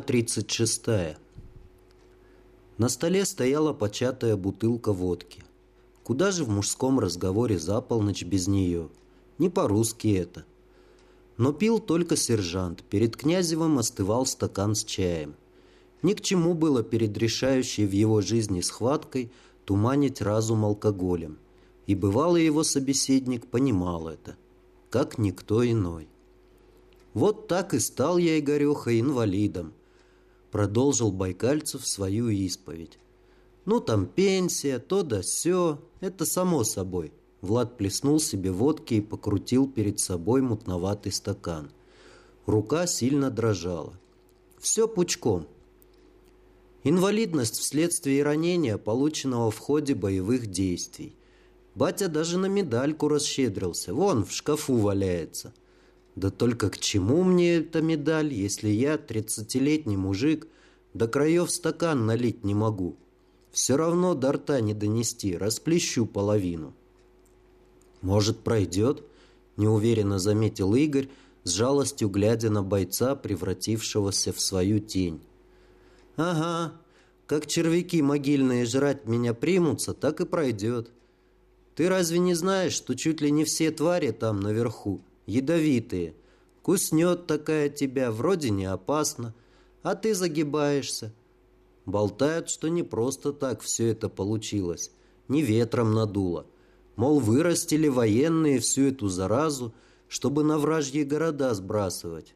Глава 36. На столе стояла початая бутылка водки. Куда же в мужском разговоре за полночь без нее? Не по-русски это. Но пил только сержант. Перед Князевым остывал стакан с чаем. Ни к чему было перед решающей в его жизни схваткой туманить разум алкоголем. И бывалый его собеседник понимал это, как никто иной. Вот так и стал я, Игореха, инвалидом. Продолжил Байкальцев свою исповедь. Ну, там пенсия, то да сё, это само собой. Влад плеснул себе водки и покрутил перед собой мутноватый стакан. Рука сильно дрожала. Все пучком. Инвалидность вследствие ранения, полученного в ходе боевых действий. Батя даже на медальку расщедрился. Вон, в шкафу валяется. Да только к чему мне эта медаль, если я, тридцатилетний мужик, до краев стакан налить не могу? Все равно до рта не донести, расплещу половину. Может, пройдет? Неуверенно заметил Игорь, с жалостью глядя на бойца, превратившегося в свою тень. «Ага, как червяки могильные жрать меня примутся, так и пройдет. Ты разве не знаешь, что чуть ли не все твари там наверху ядовитые. Куснет такая тебя, вроде не опасно, а ты загибаешься. Болтают, что не просто так все это получилось, не ветром надуло. Мол, вырастили военные всю эту заразу, чтобы на вражьи города сбрасывать.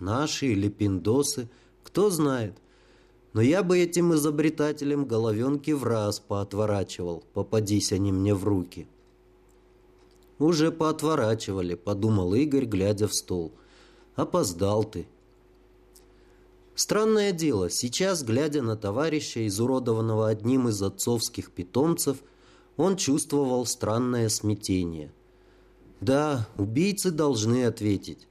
Наши или пиндосы, кто знает. Но я бы этим изобретателям головенки в раз поотворачивал, попадись они мне в руки. «Уже поотворачивали», — подумал Игорь, глядя в стол. «Опоздал ты». Странное дело, сейчас, глядя на товарища, изуродованного одним из отцовских питомцев, он чувствовал странное смятение. Да, убийцы должны ответить.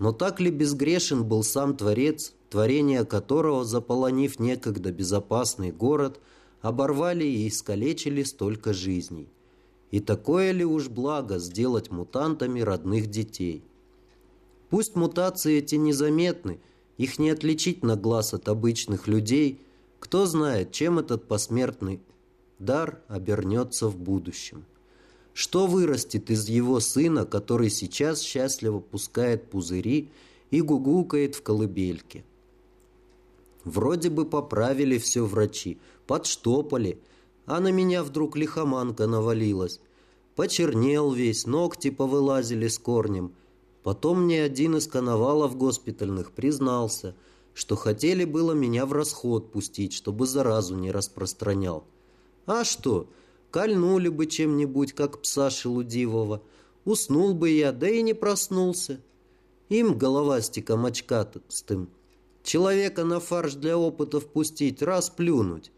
Но так ли безгрешен был сам Творец, творение которого, заполонив некогда безопасный город, оборвали и искалечили столько жизней? И такое ли уж благо сделать мутантами родных детей? Пусть мутации эти незаметны, их не отличить на глаз от обычных людей, кто знает, чем этот посмертный дар обернется в будущем. Что вырастет из его сына, который сейчас счастливо пускает пузыри и гугукает в колыбельке? Вроде бы поправили все врачи, подштопали – а на меня вдруг лихоманка навалилась. Почернел весь, ногти повылазили с корнем. Потом мне один из коновалов госпитальных признался, что хотели было меня в расход пустить, чтобы заразу не распространял. А что, кольнули бы чем-нибудь, как пса шелудивого. Уснул бы я, да и не проснулся. Им головастиком очкатым. Человека на фарш для опытов пустить, раз плюнуть.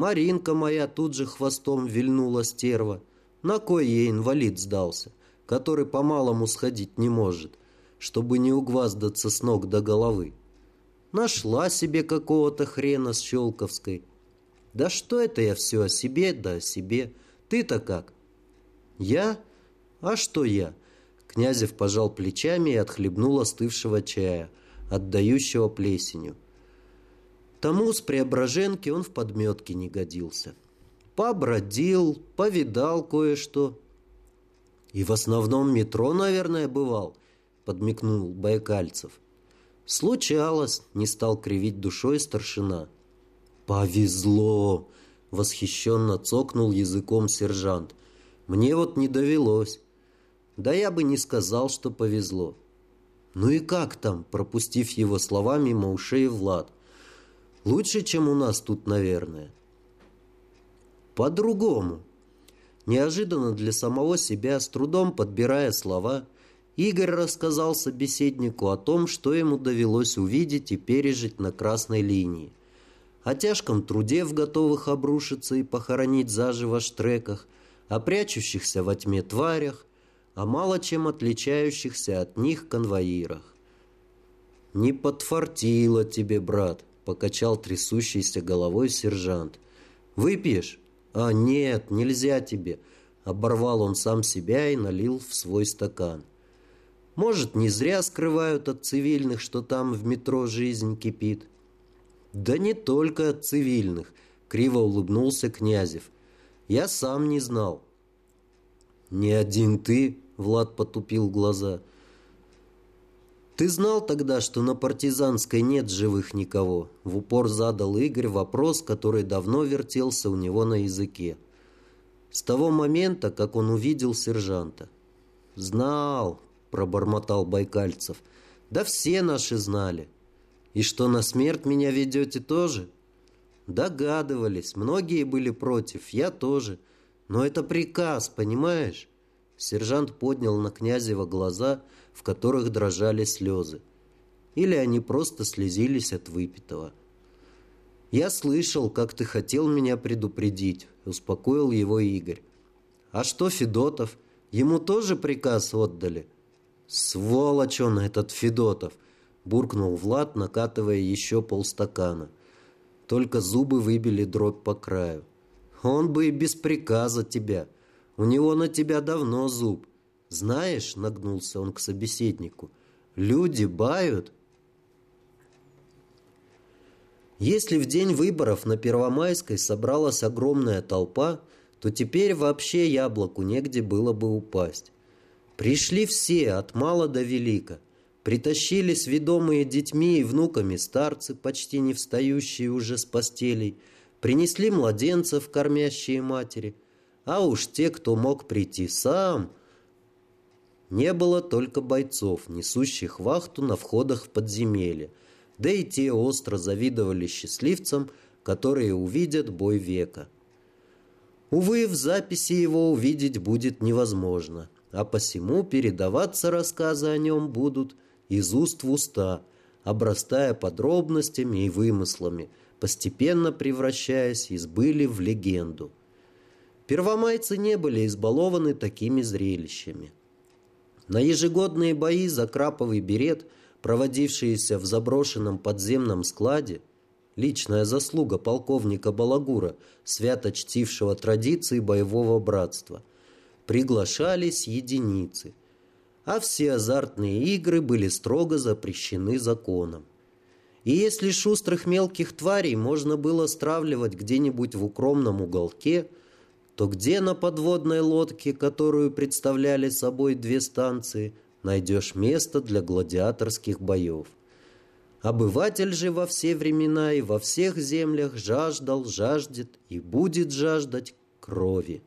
Маринка моя тут же хвостом вильнула стерва. На кой ей инвалид сдался, который по-малому сходить не может, чтобы не угваздаться с ног до головы? Нашла себе какого-то хрена с Щелковской. Да что это я все о себе, да о себе. Ты-то как? Я? А что я? Князев пожал плечами и отхлебнул остывшего чая, отдающего плесенью. Тому с Преображенки он в подметке не годился. Побродил, повидал кое-что. И в основном метро, наверное, бывал, подмигнул Байкальцев. Случалось, не стал кривить душой старшина. Повезло, восхищенно цокнул языком сержант. Мне вот не довелось. Да я бы не сказал, что повезло. Ну и как там, пропустив его слова мимо ушей Влад? Лучше, чем у нас тут, наверное. По-другому. Неожиданно для самого себя, с трудом подбирая слова, Игорь рассказал собеседнику о том, что ему довелось увидеть и пережить на красной линии. О тяжком труде в готовых обрушиться и похоронить заживо штреках, о прячущихся во тьме тварях, о мало чем отличающихся от них конвоирах. «Не подфартило тебе, брат», покачал трясущейся головой сержант. «Выпьешь?» «А, нет, нельзя тебе!» Оборвал он сам себя и налил в свой стакан. Может, не зря скрывают от цивильных, что там в метро жизнь кипит. Да не только от цивильных, криво улыбнулся Князев. Я сам не знал. Не один ты, Влад потупил глаза. Ты знал тогда, что на партизанской нет живых никого? В упор задал Игорь вопрос, который давно вертелся у него на языке. С того момента, как он увидел сержанта. Знал, пробормотал Байкальцев. Да все наши знали. И что на смерть меня ведете тоже? Догадывались, многие были против, я тоже. Но это приказ, понимаешь? Сержант поднял на Князева глаза, в которых дрожали слезы. Или они просто слезились от выпитого. «Я слышал, как ты хотел меня предупредить», — успокоил его Игорь. «А что Федотов? Ему тоже приказ отдали?» «Сволочь он, этот Федотов!» — буркнул Влад, накатывая еще полстакана. Только зубы выбили дробь по краю. «Он бы и без приказа тебя. У него на тебя давно зуб. Знаешь, — нагнулся он к собеседнику, — люди бают». Если в день выборов на Первомайской собралась огромная толпа, то теперь вообще яблоку негде было бы упасть. Пришли все, от мала до велика. Притащились ведомые детьми и внуками старцы, почти не встающие уже с постелей. Принесли младенцев, кормящие матери. А уж те, кто мог прийти сам... Не было только бойцов, несущих вахту на входах в подземелье. Да и те остро завидовали счастливцам, которые увидят бой века. Увы, в записи его увидеть будет невозможно а посему передаваться рассказы о нем будут из уст в уста, обрастая подробностями и вымыслами, постепенно превращаясь из были в легенду. Первомайцы не были избалованы такими зрелищами. На ежегодные бои за краповый берет, проводившиеся в заброшенном подземном складе, личная заслуга полковника Балагура, свято чтившего традиции боевого братства – приглашались единицы, а все азартные игры были строго запрещены законом. И если шустрых мелких тварей можно было стравливать где-нибудь в укромном уголке, то где на подводной лодке, которую представляли собой две станции, найдешь место для гладиаторских боев? Обыватель же во все времена и во всех землях жаждал, жаждет и будет жаждать крови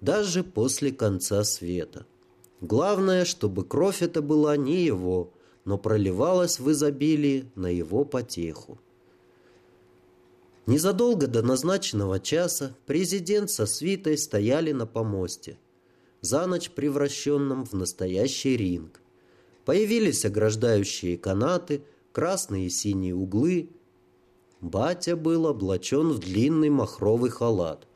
даже после конца света. Главное, чтобы кровь эта была не его, но проливалась в изобилии на его потеху. Незадолго до назначенного часа президент со свитой стояли на помосте, за ночь превращенном в настоящий ринг. Появились ограждающие канаты, красные и синие углы. Батя был облачен в длинный махровый халат –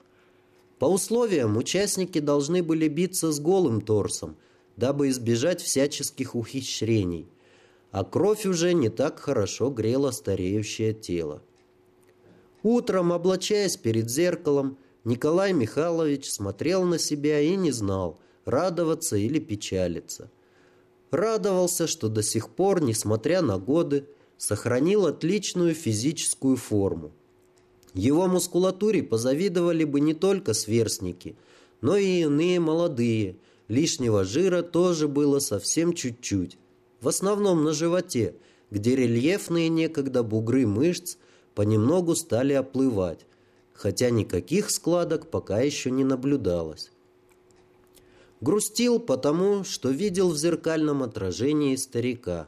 по условиям участники должны были биться с голым торсом, дабы избежать всяческих ухищрений, а кровь уже не так хорошо грела стареющее тело. Утром, облачаясь перед зеркалом, Николай Михайлович смотрел на себя и не знал, радоваться или печалиться. Радовался, что до сих пор, несмотря на годы, сохранил отличную физическую форму. Его мускулатуре позавидовали бы не только сверстники, но и иные молодые. Лишнего жира тоже было совсем чуть-чуть. В основном на животе, где рельефные некогда бугры мышц понемногу стали оплывать, хотя никаких складок пока еще не наблюдалось. Грустил потому, что видел в зеркальном отражении старика.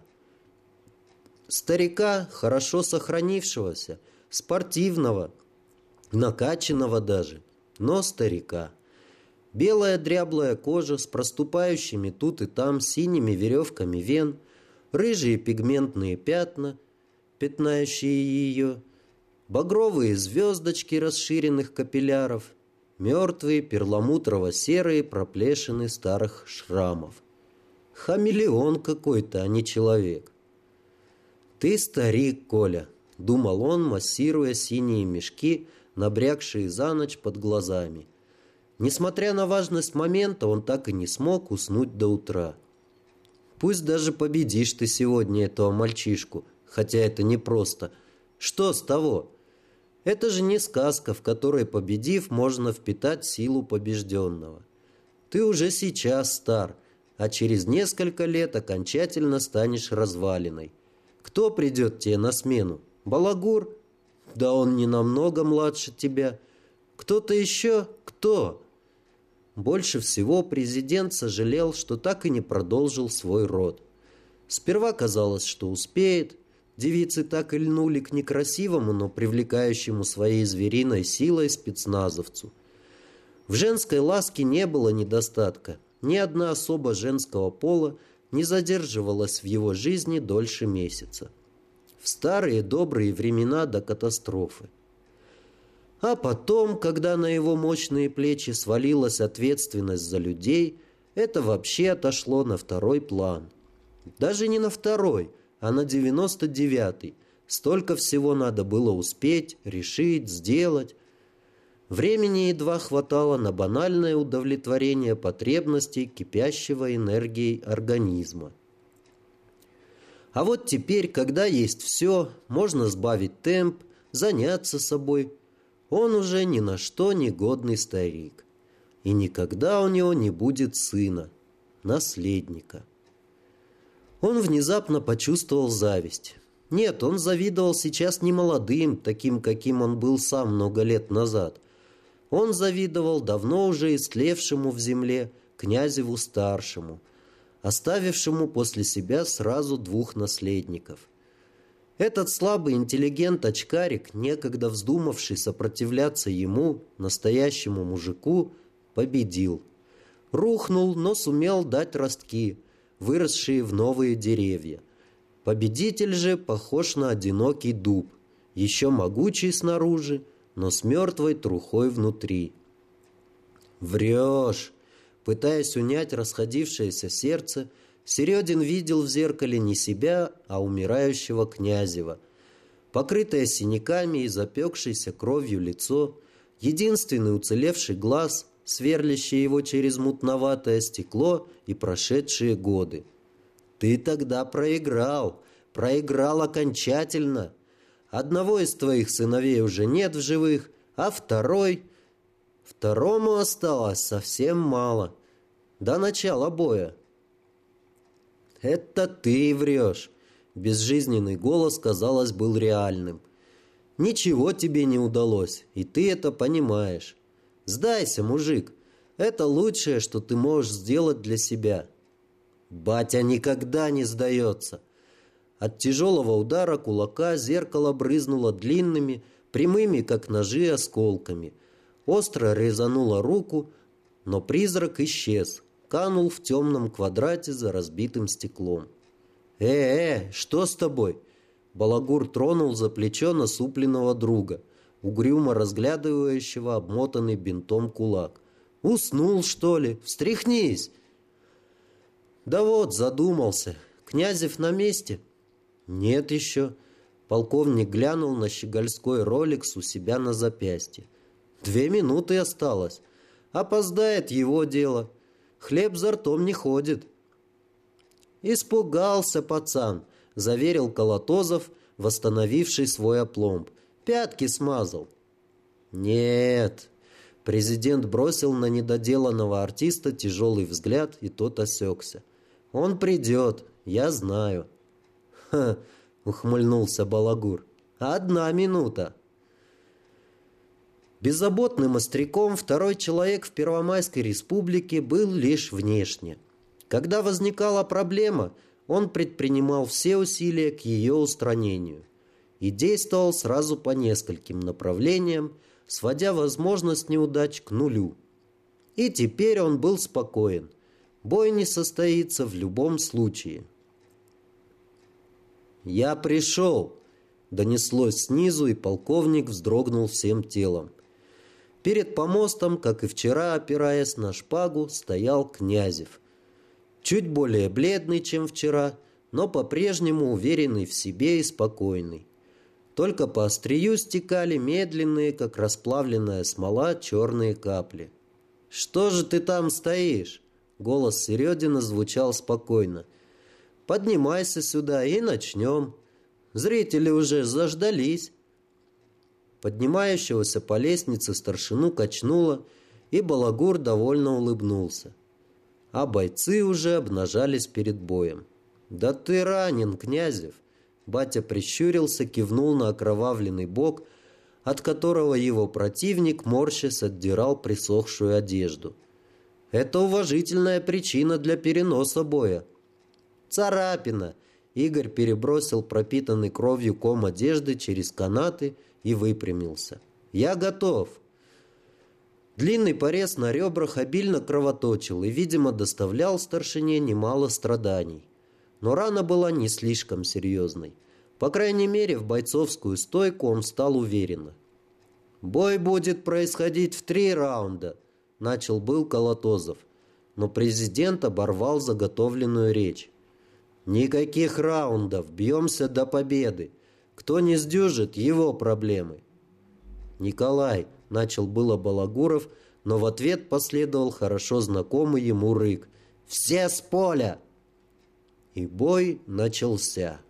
Старика, хорошо сохранившегося, спортивного, накачанного даже, но старика. Белая дряблая кожа с проступающими тут и там синими веревками вен, рыжие пигментные пятна, пятнающие ее, багровые звездочки расширенных капилляров, мертвые перламутрово-серые проплешины старых шрамов. Хамелеон какой-то, а не человек. «Ты старик, Коля», думал он, массируя синие мешки, набрякшие за ночь под глазами. Несмотря на важность момента, он так и не смог уснуть до утра. Пусть даже победишь ты сегодня этого мальчишку, хотя это непросто. Что с того? Это же не сказка, в которой, победив, можно впитать силу побежденного. Ты уже сейчас стар, а через несколько лет окончательно станешь развалиной. Кто придет тебе на смену? Балагур? Да он не намного младше тебя. Кто-то еще? Кто? Больше всего президент сожалел, что так и не продолжил свой род. Сперва казалось, что успеет. Девицы так и льнули к некрасивому, но привлекающему своей звериной силой спецназовцу. В женской ласке не было недостатка. Ни одна особа женского пола не задерживалась в его жизни дольше месяца. В старые добрые времена до катастрофы. А потом, когда на его мощные плечи свалилась ответственность за людей, это вообще отошло на второй план. Даже не на второй, а на девяносто девятый. Столько всего надо было успеть, решить, сделать. Времени едва хватало на банальное удовлетворение потребностей кипящего энергией организма. А вот теперь, когда есть все, можно сбавить темп, заняться собой, он уже ни на что не годный старик. И никогда у него не будет сына, наследника. Он внезапно почувствовал зависть. Нет, он завидовал сейчас не молодым, таким, каким он был сам много лет назад. Он завидовал давно уже истлевшему в земле князеву-старшему, оставившему после себя сразу двух наследников. Этот слабый интеллигент-очкарик, некогда вздумавший сопротивляться ему, настоящему мужику, победил. Рухнул, но сумел дать ростки, выросшие в новые деревья. Победитель же похож на одинокий дуб, еще могучий снаружи, но с мертвой трухой внутри. «Врешь!» Пытаясь унять расходившееся сердце, Середин видел в зеркале не себя, а умирающего Князева. Покрытое синяками и запекшееся кровью лицо, единственный уцелевший глаз, сверлящий его через мутноватое стекло и прошедшие годы. «Ты тогда проиграл, проиграл окончательно. Одного из твоих сыновей уже нет в живых, а второй...» Второму осталось совсем мало. До начала боя. «Это ты врешь!» Безжизненный голос, казалось, был реальным. «Ничего тебе не удалось, и ты это понимаешь. Сдайся, мужик. Это лучшее, что ты можешь сделать для себя». Батя никогда не сдается. От тяжелого удара кулака зеркало брызнуло длинными, прямыми, как ножи, осколками. Остро резануло руку, но призрак исчез, канул в темном квадрате за разбитым стеклом. «Э-э, что с тобой?» Балагур тронул за плечо насупленного друга, угрюмо разглядывающего обмотанный бинтом кулак. «Уснул, что ли? Встряхнись!» «Да вот, задумался. Князев на месте?» «Нет еще». Полковник глянул на щегольской роликс у себя на запястье. «Две минуты осталось. Опоздает его дело хлеб за ртом не ходит. Испугался пацан, заверил Колотозов, восстановивший свой опломб. Пятки смазал. Нет. Президент бросил на недоделанного артиста тяжелый взгляд, и тот осекся. Он придет, я знаю. Ха, ухмыльнулся Балагур. Одна минута. Беззаботным остряком второй человек в Первомайской республике был лишь внешне. Когда возникала проблема, он предпринимал все усилия к ее устранению и действовал сразу по нескольким направлениям, сводя возможность неудач к нулю. И теперь он был спокоен. Бой не состоится в любом случае. «Я пришел!» Донеслось снизу, и полковник вздрогнул всем телом. Перед помостом, как и вчера, опираясь на шпагу, стоял Князев. Чуть более бледный, чем вчера, но по-прежнему уверенный в себе и спокойный. Только по острию стекали медленные, как расплавленная смола, черные капли. «Что же ты там стоишь?» Голос Середина звучал спокойно. Поднимайся сюда и начнем. Зрители уже заждались. Поднимающегося по лестнице старшину качнуло, и Балагур довольно улыбнулся. А бойцы уже обнажались перед боем. «Да ты ранен, Князев!» Батя прищурился, кивнул на окровавленный бок, от которого его противник, морщась, отдирал присохшую одежду. «Это уважительная причина для переноса боя». «Царапина!» Игорь перебросил пропитанный кровью ком одежды через канаты и выпрямился. «Я готов!» Длинный порез на ребрах обильно кровоточил и, видимо, доставлял старшине немало страданий. Но рана была не слишком серьезной. По крайней мере, в бойцовскую стойку он встал уверенно. «Бой будет происходить в три раунда», – начал был Колотозов. Но президент оборвал заготовленную речь. «Никаких раундов, бьемся до победы. Кто не сдюжит, его проблемы». «Николай», – начал было Балагуров, но в ответ последовал хорошо знакомый ему рык. «Все с поля!» И бой начался.